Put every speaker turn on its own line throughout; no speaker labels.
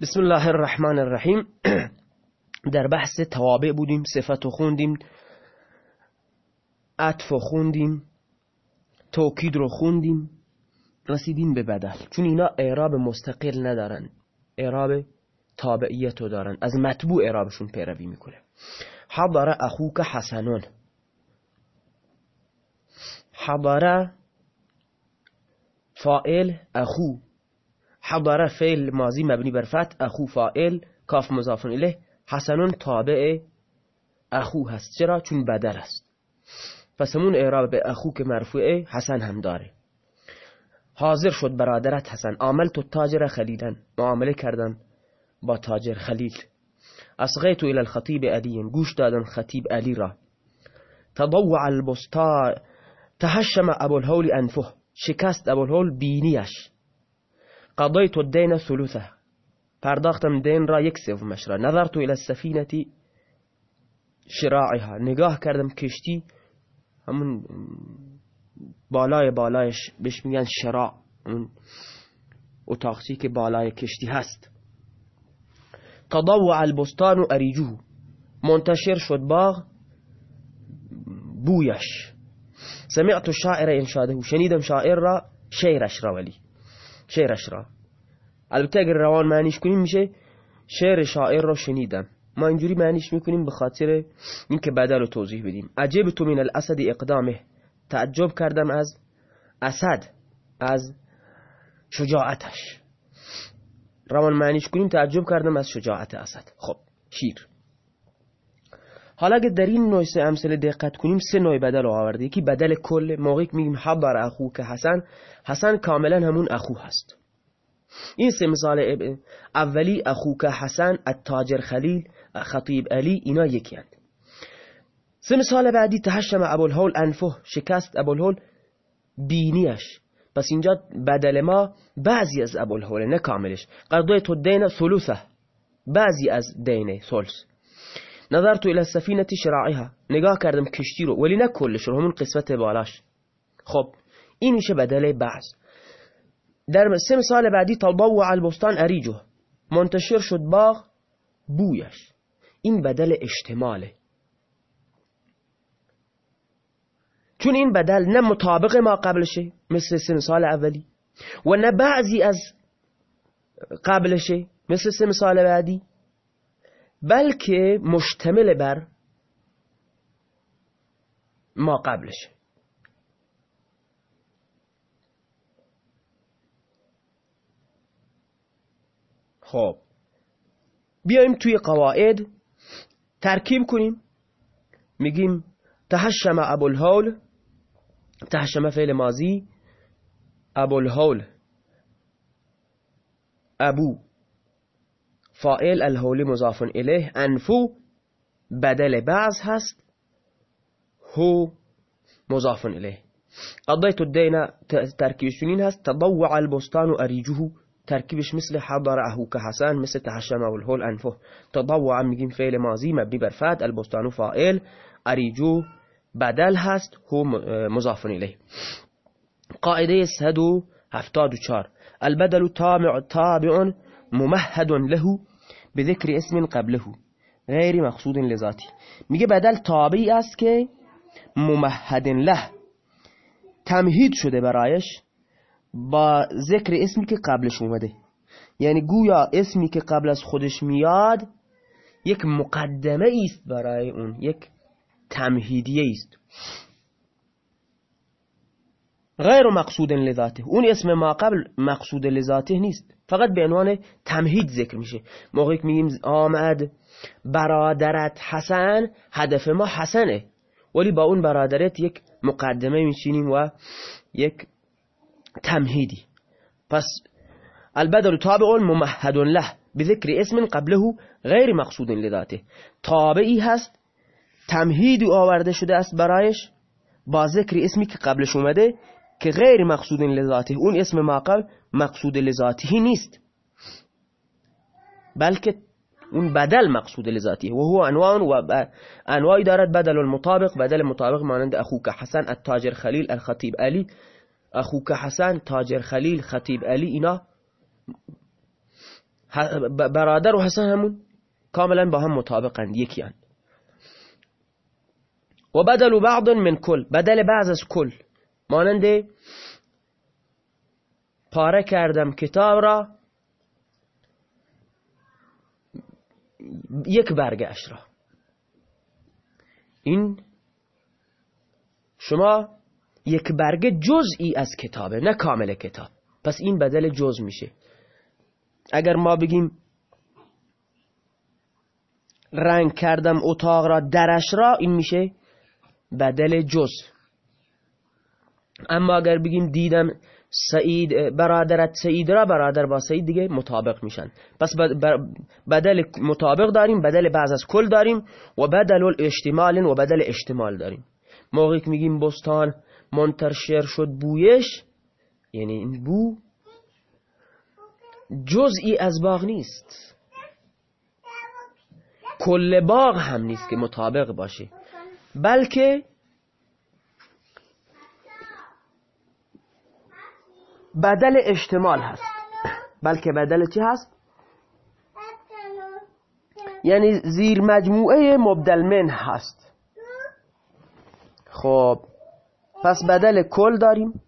بسم الله الرحمن الرحیم در بحث توابع بودیم صفت خوندیم عطف خوندیم توکید رو خوندیم رسیدیم به بدل. چون اینا اعراب مستقل ندارن اعراب تابعیت رو دارن. از مطبوع اعرابشون پیروی می‌کنه. حضر اخوک حسنون. حضر فائل اخو. حضر فعل ماضی مبنی بر فتح اخو فائل کاف مضاف الیه حسنون تابع اخو هست. چرا؟ چون بدل است. پس همون اعراب به اخو که مرفوعه حسن هم داره. حاضر شد برادرت حسن. عامل تو تاجر خلیلا معامله کردن با تاجر خلیل. اصغیتو الى الخطیب علی. گوش دادن خطیب علی را. تضوع البستا تهشم ابو الهول انفه. شکست ابو الهول بینیش. قضیت الدین ثلثه. پرداختم دین را یک سومش را نظرت إلى السفینة شراعها. نگاه کردم کشتی همون بالای بالایش بهش میگن شراع. اون اتاقسی که بالای کشتی هست. تضوع البستان و اریجوه منتشر شد باغ بویش. سمعت شاعر انشاده. شنیدم شاعر را شعرش را ولی. شعرش را. البته اگر روان معنیش کنیم میشه شعر شاعر را شنیدم. ما اینجوری معنیش می‌کنیم به خاطر اینکه بدل رو توضیح بدیم. عجب تو من الاسد اقدامه. تعجب کردم از اسد از شجاعتش. روان معنیش کنیم تعجب کردم از شجاعت اسد. خب شیر. حالا اگه در این نوع سه امثله دقت کنیم سه نوع بدل رو آورده. یکی بدل کل موقعی که میگیم حبر اخو که حسن حسن کاملا همون اخو هست. این سه مثال اولی اخو که حسن التاجر خلیل خطیب علی اینا یکی هست. سه مثال بعدی تهشم ابوالهول انفه شکست ابوالهول بینیش. پس اینجا بدل ما بعضی از ابوالهول نه کاملش. قضای تو دین ثلثه. بعضی از دین ثلث. نظرت الى السفینه شراعها. نگاه کردم کشتی رو ولی نه کلش رو همون قسمت بالاش. خب این میشه بدل بعض در سه مثال بعدی تضوع البستان اریجو. منتشر شد باغ بویش. این بدل اشتماله. چون این بدل نه مطابق ما قبلشه مثل سه مثال اولی و نه بعضی از قبلشه مثل سه مثال بعدی. بلکه مشتمل بر ما قبلشه خب بیایم توی قواعد ترکیب کنیم. میگیم تهشم ابو الهول تهشم فعل ماضی ابو الهول ابو. فائل الهول مضاف الیه انفو بدل بعض هست هو مضاف الیه. قضیت الدین ترکیبش این هست تضوع البستان اریجه ترکیبش مثل حضر اهو که حسن مثل تحشم و الهول انفه تضوع میگیم فعل ماضی مبنی بر فعل البستان فائل اریجو بدل هست هو مضاف الیه. قاعدة 174 البدل تابع تابع ممهد له بذکر اسم قبله غیر مقصود لذاتی میگه بدل تابعی است که ممهد له. تمهید شده برایش با ذکر اسمی که قبلش اومده. یعنی گویا اسمی که قبل از خودش میاد یک مقدمه است برای اون یک تمهیدیه است غیر مقصود لذاته. اون اسم ما قبل مقصود لذاته نیست. فقط به عنوان تمهید ذکر میشه. موقعی که میگیم آمد برادرت حسن هدف ما حسنه. ولی با اون برادرت یک مقدمه میچینیم و یک تمهیدی. پس البدل تابع ممهد له بذکر اسم قبله غیر مقصود لذاته. تابعی هست تمهیدی آورده شده است برایش با ذکر اسمی که قبلش اومده که غیر مقصود لذاته اون اسم ما قبل مقصود لذاته نیست. بلکه اون بدل مقصود لذاته. و هو انواع و انواعی دارد بدل المطابق. بدل مطابق مانند اخوک حسن التاجر خلیل الخطیب علی. اخوک حسن تاجر خلیل خطیب علی اینا برادر و حسن همون. کاملا با هم مطابقند یکی هن. و بدل بعض من کل. بدل بعض از کل. مانند پاره کردم کتاب را یک برگشت را. این شما یک برگه جزئی از کتابه نه کامل کتاب. پس این بدل جز میشه. اگر ما بگیم رنگ کردم اتاق را درش را این میشه بدل جز. اما اگر بگیم دیدم سعید برادرت سعید را برادر با سعید دیگه مطابق میشن. پس بدل مطابق داریم بدل بعض از کل داریم و بدل الاجتمال و بدل اجتمال داریم. موقعی که میگیم بستان منتشر شد بویش یعنی این بو جزئی از باغ نیست. کل باغ هم نیست که مطابق باشه. بلکه بدل احتمال هست. بلکه بدل چی هست؟ یعنی زیر مجموعه مبدل من هست. خب پس بدل کل داریم.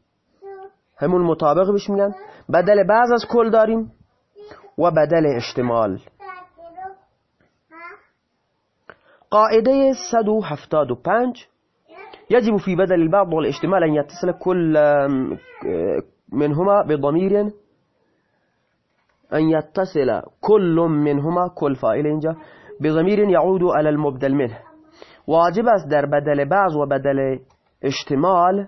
همون مطابق بهش میگن. بدل بعض از کل داریم. و بدل احتمال قاعده 175 يجب في بدل البعض والاحتمال أن يتصل كل منهما بضمير أن يتصل. كل منهما كل فائل اینجا بضمير يعود على المبدل منه. واجب است در بدل بعض و بدل اشتمال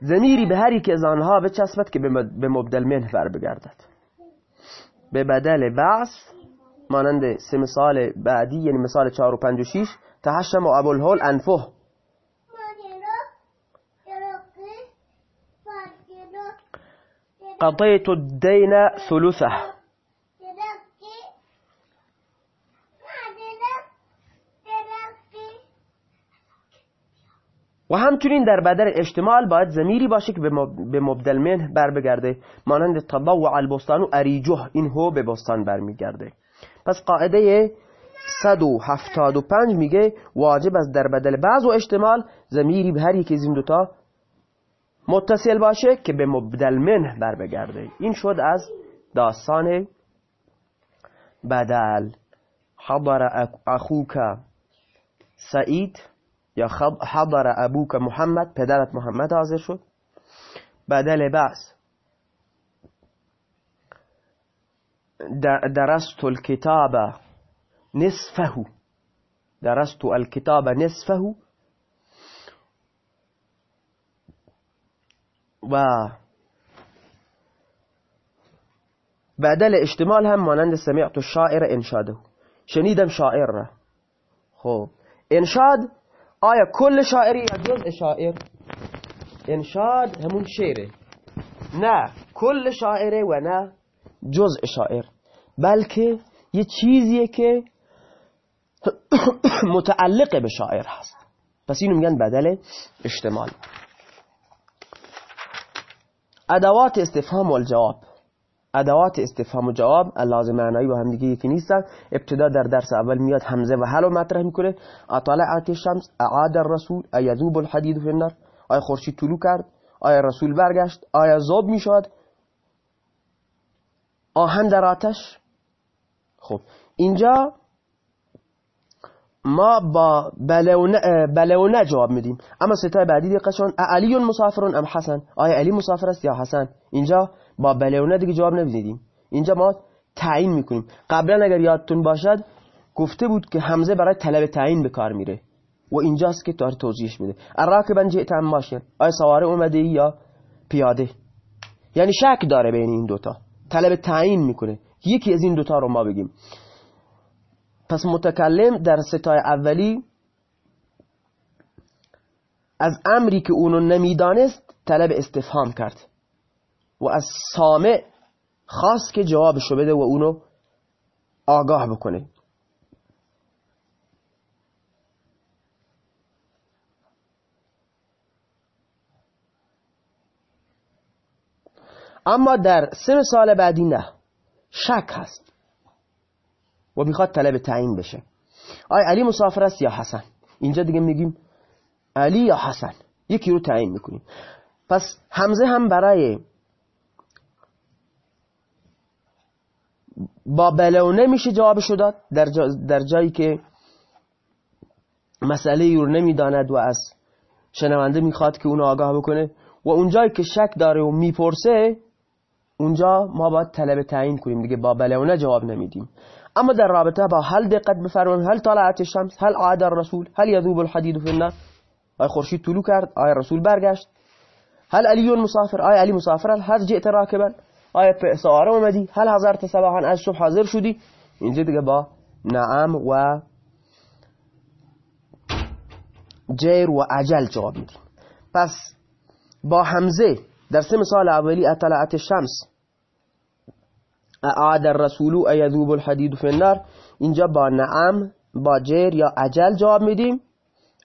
زمیری به هر یک از آنها بچسبد که به مبدل منه بر بگردد. به بدل بعض مانند سه مثال بعدی یعنی مثال 4 و 5 و 6 تحشم و ابوالهول انفه. قضيت الدين ثلثه. و همچنین در بدر اجتمال باید زمیری باشه که به مبدل منه بر بگرده مانند تضوع البستان و اریجه این هو به بستان برمیگرده. پس قاعده 175 میگه واجب است در بدل بعض و اجتمال زمیری به هر یکی از این دوتا متصل باشه که به مبدل منه بر بگرده. این شد از داستان بدل. حضر اخوک سعید یا حضر ابوک محمد پدرت محمد حاضر شد. بدل بعض درست الكتاب نصفه. درست الكتاب نصفه. و بدل اشتمال هم مانند سمعت الشاعر انشاده شنیدم شاعر را. خب. انشاد آیا کل شاعری یا جزء شاعر؟ انشاد همون شعره. نه کل شاعره و نه جزء شاعر. بلکه یه چیزیه که متعلق به شاعر هست. پس اینو میگن بدل اشتمال ادوات استفهام و الجواب. ادوات استفهام و جواب لازم معنایی با هم دیگه یکی نیستن. ابتدا در درس اول میاد همزه و حل مطرح می‌کنه. اطلعت الشمس اعاد الرسول ایذوب الحدید فی النار. آیا خورشید طلوع کرد؟ آیا رسول برگشت؟ آیا زوب می‌شد؟ آهن در آتش؟ خب اینجا ما با بله و نه جواب میدیم. اما ستای بعدی دقیقشون علی مسافر ام حسن؟ آیا علی مسافر است یا حسن؟ اینجا با بله و نه دیگه جواب نمیدیم اینجا ما تعیین می‌کنیم. قبلا اگر یادتون باشد گفته بود که حمزه برای طلب تعیین به کار میره. و اینجاست که داره توضیحش میده. الراکبن جئت ام ماشین آیا سواره اومده یا پیاده؟ یعنی شک داره بین این دوتا. طلب تعیین می‌کنه. یکی از این دوتا رو ما بگیم. پس متکلم در ستای اولی از امری که اونو نمی‌دانست طلب استفهام کرد و از سامع خواست که جوابشو بده و اونو آگاه بکنه. اما در سه سال بعدی نه شک هست. و می‌خواد طلب تعیین بشه. آیا علی مسافر است یا حسن؟ اینجا دیگه میگیم علی یا حسن. یکی رو تعیین می‌کنیم. پس حمزه هم برای با بلونه میشه جوابشو داد. در, جا در جایی که مسئله رو نمی‌داند و از شنونده می‌خواد که اونو آگاه بکنه و اونجایی که شک داره و می‌پرسه اونجا ما باید طلب تعیین کنیم. دیگه با بلونه جواب نمیدیم. أما در رابطة با هل دقت بفرمایید هل طلعت الشمس هل عاد الرسول هل يذوب الحديد في النار؟ آیا خورشید طلوع کرد آیا رسول برگشت. هل علی مسافر آیا علی مسافر هل جئت راکبا آیا سواره اومدی هل حضرت صباحا از صبح حاضر شدی؟ اینجا دیگه با نعم و جیر و عجل جواب میدیم. پس با حمزه در سه مثال اولی اطلعت الشمس. اعاد الرسول ایذوب الحدید فی النار. اینجا با نعم با جیر یا عجل جواب میدیم.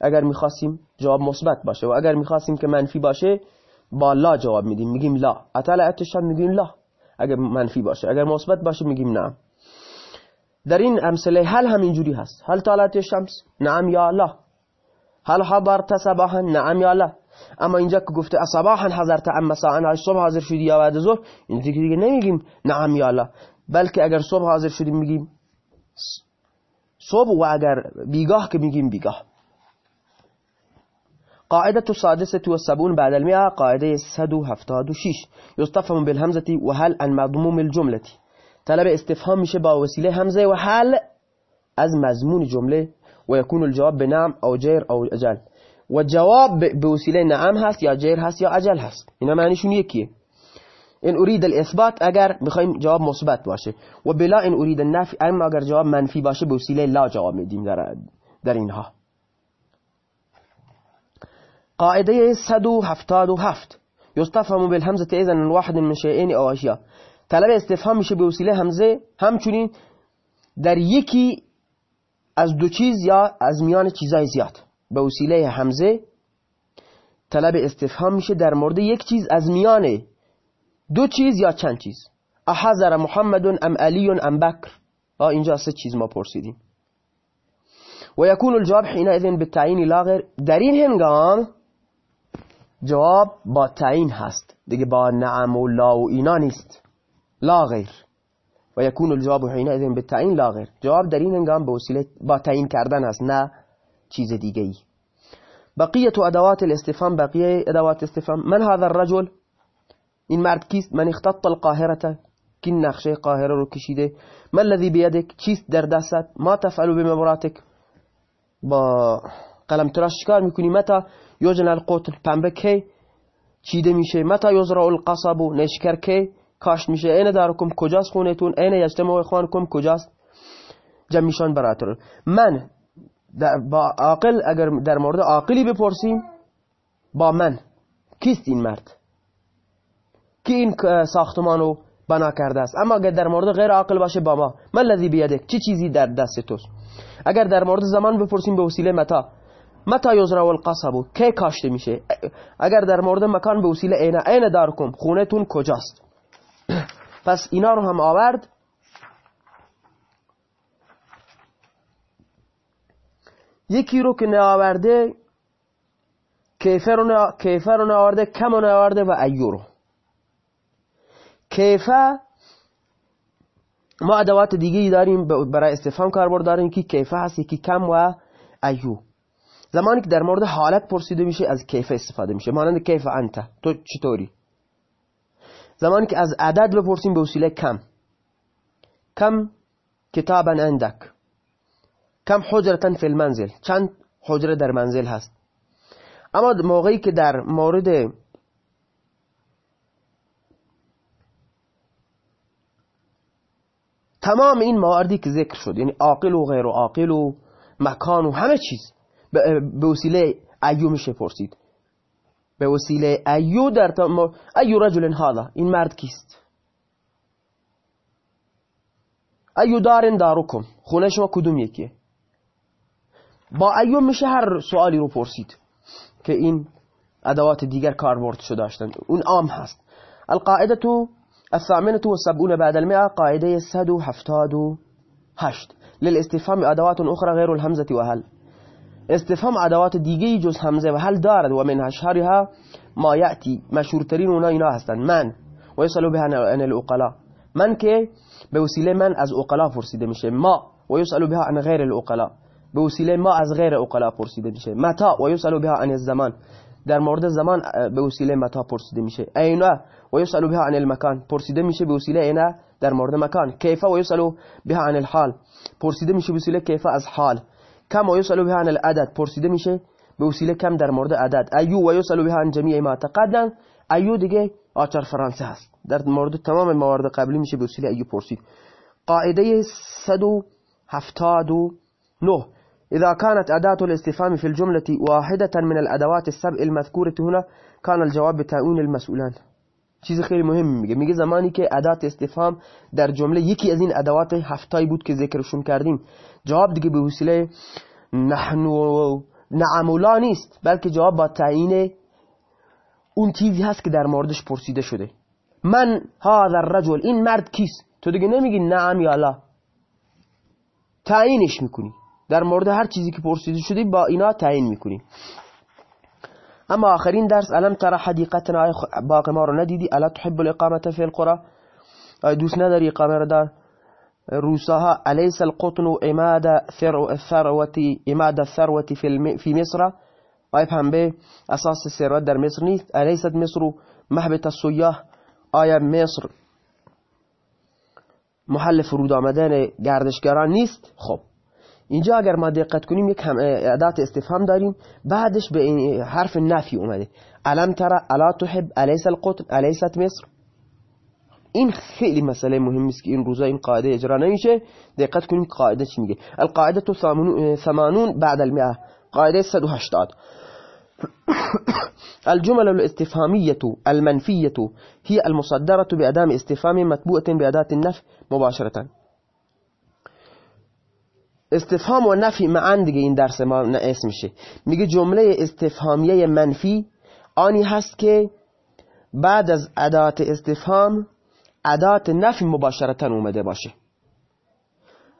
اگر می‌خواستیم جواب مثبت باشه و اگر می‌خواستیم که منفی باشه با لا جواب میدیم. میگیم لا. اطلعت الشمس میگیم لا. اگر منفی باشه. اگر مثبت باشه میگیم نعم. در این امثله هل هم اینجوری هست. هل طلعت الشمس نعم یا لا. هل حضرت صباحا؟ نعم یا لا. اما اینجا که گفته صباحا حضرت ام مساء صبح حاضر شدی یا بعد ظهر؟ اینجا دیگه نمیگیم. نعم یا لا بلکه اگر صبح حاضر شدیم میگیم صبح و اگر بیگاه که میگیم بیگاه. قاعدة السادسة والسبون بعد المئة قاعدة سدو هفتاد وشيش يستفهم بالهمزة وهل عن مضموم الجملة. طلب استفهام میشه با وسیله همزه و هل از مضمون جمله و يكون الجواب بنعم او جير او اجل و جواب به وسیله نعم هست یا جیر هست یا اجل هست. اینا معنیشون یکیه. این اريد الاثبات اگر بخوایم جواب مثبت باشه. و بلا این اريد النفی اما اگر جواب منفی باشه به وسیله لا جواب میدیم در, در اینها. قاعده 177 يستفهم بالهمزه اذا من واحد من شيئين او اشياء طلب استفهام میشه به وسیله همزه. همچنین در یکی از دو چیز یا از میان چیزای زیاد. به وسیله همزه طلب استفهام میشه در مورد یک چیز از میان دو چیز یا چند چیز. احذر محمد ام علی ام بکر. اینجا سه چیز ما پرسیدیم. و یکون الجواب حینئذ بالتعیین لا غیر در این هنگام جواب با تعیین هست. دیگه با نعم و لا و اینا نیست. لا غیر و یکون الجواب حینئذ بالتعیین لا غیر جواب در این هنگام وسیله با تعیین کردن است نه چیز دیگه ای بقیه ادوات الاستفهام بقیه ادوات استفهام من هذا الرجل؟ این مرد کیست؟ من اختط القاهره کی نقشه قاهره رو کشیده. ما الذي بيدك چیست در دستت؟ ما تفعل بمبراتك با قلم تراش چیکار می‌کنی؟ متا یوجن القوت پنبه کی؟ چیده میشه؟ متا یزرع القصب نشکر کی؟ کاشت میشه. این دارکم کجاست خونتون؟ این یجتمع اخوانکم کجاست؟ جمعیشان براتر من با عاقل اگر در مورد عاقلی بپرسیم با من. کیست این مرد؟ کی این ساختمانو بنا کرده است؟ اما اگر در مورد غیر عاقل باشه با ما. من الذی بیدک چی چیزی در دست توست؟ اگر در مورد زمان بپرسیم به وسیله متا. متا یزرع القصب. کی کاشته میشه؟ اگر در مورد مکان به وسیله عین عین دارکم. خونتون کجاست؟ پس اینا رو هم آورد. یکی رو که نآورده کیفه رو, کیفه رو کم رو نآورده و ایو رو. کیفه ما ادوات دیگه داریم برای استفهام کاربرد داریم که کیفه هست یکی کم و ایو. زمانی که در مورد حالت پرسیده میشه از کیفه استفاده میشه. مانند کیف انت. تو چطوری؟ زمانی که از عدد بپرسیم به وسیله کم. کم کتابا عندك کم حجرتا فی المنزل. چند حجره در منزل هست. اما موقعی که در مورد تمام این مواردی که ذکر شد یعنی عاقل و غیر عاقل و مکان و همه چیز به وسیله ایو میشه پرسید به وسیله أيّ در أيّ رجل هذا این مرد کیست؟ أيّ دار داركم خونه شما کدوم یکیه؟ با أيّ میشه هر سوالی رو پرسید که این ادوات دیگر کاربرد شده داشتند. اون عام هست. القاعدة الثامنة والسبعون بعد صد هفتاد هشت. للاستفهام أدوات أخرى غير الهمزة وهل. استفهام أدوات دیگه جز همزه و هل دارد و من اشهرها ما یأتی. مشهورترین اونا اینا هستن من. و یسالو به عن الاقلا من که به وسیله من از اقلا پرسیده میشه. ما. و یسالو بها عن غیر الاقلا به وسیله ما از غیر اقلا پرسیده میشه. متا و یسالو بها عن الزمان. در مورد زمان به وسیله متا پرسیده میشه. اینا و یسالو بها عن المکان. پرسیده میشه به وسیله اینا در مورد مکان. کیف و یسالو بها عن الحال. پرسیده میشه به وسیله كيف از حال. كم ويسأل بها عن العدد. پرسیده میشه به وسیله كم در مورد عدد. أيّ ويسأل بها عن جمیع ما تقدم. أيّ دیگه آچار فرانسه هست. در مورد تمام موارد قبلی میشه به وسیله أيّ پرسید. قاعده 179 إذا كانت أداة الاستفهام في الجملة واحدة من الأدوات السبع المذكورة هنا كان الجواب بتعيين المسؤول عنه. چیز خیلی مهم میگه. میگه زمانی که ادات استفهام در جمله یکی از این ادوات هفتایی بود که ذکرشون کردیم. جواب دیگه به وسیله نحن و نعمولا نیست بلکه جواب با تعیین اون چیزی هست که در موردش پرسیده شده. من هذا الرجل این مرد کیست؟ تو دیگه نمیگی نعم یا لا. تعیینش می‌کنی. در مورد هر چیزی که پرسیده شده با اینا تعیین می‌کنی. اما آخرین درس الم ترى حدیقتنا؟ باقی ما رو ندیدی؟ الا تحب الاقامه فی القرى؟ دوست نداری اقامه در روساها أليس القطن إماد الثروة إماد الثروة في في مصر؟ هم به اساس ثروت در مصر نیست؟ أليست مصر محبت السیاح. آیا مصر محل فرود آمدن گردشگران نیست؟ خب. اینجا اگر ما دقت کنیم یک ادات استفهام داریم. بعدش به حرف نفی اومده. الم ترى الا تحب الیس القطن الیست مصر؟ این خیلی مسئله مهمی است که این روزا این قاعده اجرا نمیشه. دقت کنیم قاعده چی میگه. القاعده 80 بعد المئه. قاعده 180 الجمل الاستفهامية المنفية هي المصدرة بأدام استفهام متبوءة بأداة النفي مباشرة استفهام و نفی معن دیگه این درس ما اسم میشه. میگه جمله استفهامیه منفی آنی هست که بعد از ادات استفهام ادات نفی مباشرتا اومده باشه.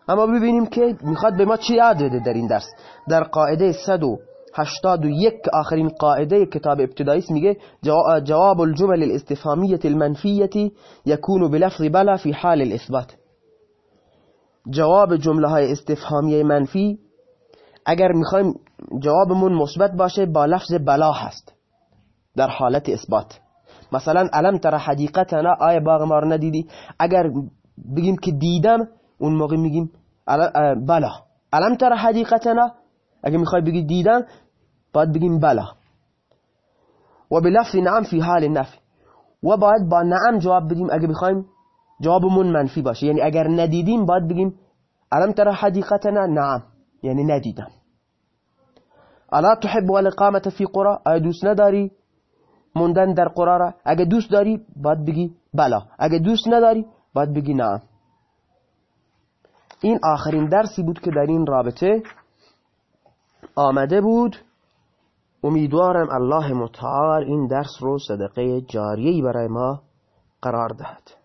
اما ببینیم که می‌خواد به ما چی یاد بده در این درس. در قاعده 181 آخرین قاعده کتاب ابتدایی میگه جواب الجمل الاستفهامیه المنفیه يكون بلفظ بلا في حال الاثبات. جواب جمله های استفهامی منفی اگر می‌خوایم جوابمون مثبت باشه با لفظ بلا هست. در حالت اثبات. مثلا علم تر حدیقتنا؟ آیا باغ ما رو ندیدی؟ اگر بگیم که دیدم اون موقع میگیم بلا. علم تر حدیقتنا؟ اگر می‌خوای بگی دیدم باید بگیم بلا. و بلفظ نعم فی حال نفی. و باید با نعم جواب بدیم اگر بخوایم جوابمون منفی باشه. یعنی اگر ندیدیم باید بگیم علم ترى حدیقتنا؟ نعم. یعنی ندیدم. الا تحب الاقامه فی قرى آیا دوست نداری موندن در قرى را؟ اگه دوست داری باید بگی بلا. اگه دوست نداری باید بگی نعم. این آخرین درسی بود که در این رابطه آمده بود. امیدوارم الله متعال این درس رو صدقه جاریهی برای ما قرار دهد.